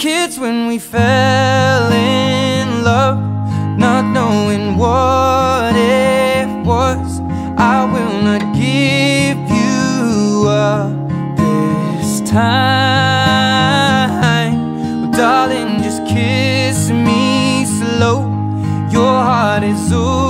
Kids when we fell in love, not knowing what it was. I will not give you up this time. Well, darling, just kiss me slow. Your heart is all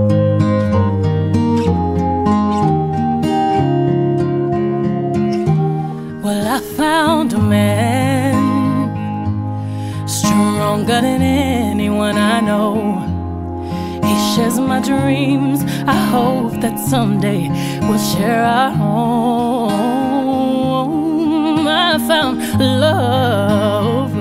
Stronger than anyone I know. He shares my dreams. I hope that someday we'll share our home. I found love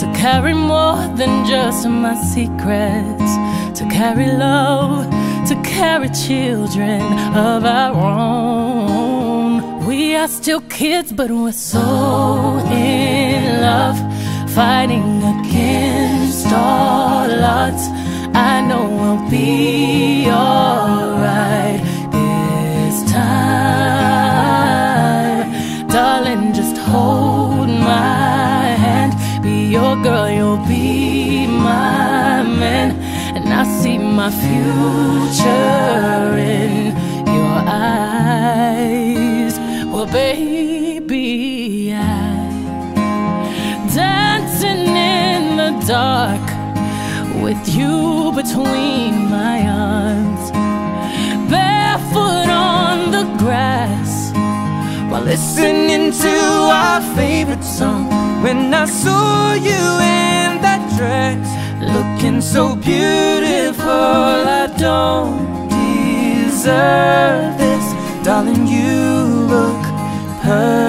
to carry more than just my secrets, to carry love, to carry children of our own. We are still kids, but we're so in love, fighting against all odds. I know we'll be alright this time. Darling, just hold my hand. Be your girl, you'll be my man. And I see my future in your eyes. Well, baby, I dark with you between my arms, barefoot on the grass while listening to our favorite song. When I saw you in that dress, looking so beautiful, I don't deserve this, darling. You look perfect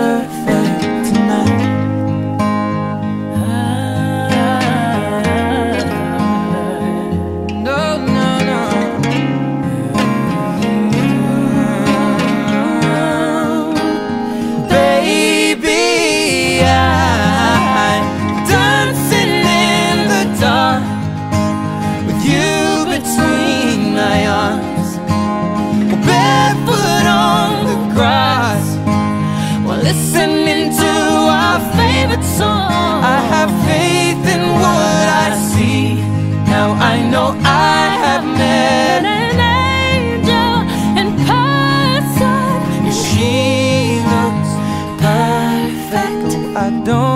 know I have met an angel in person. And she looks perfect. I don't.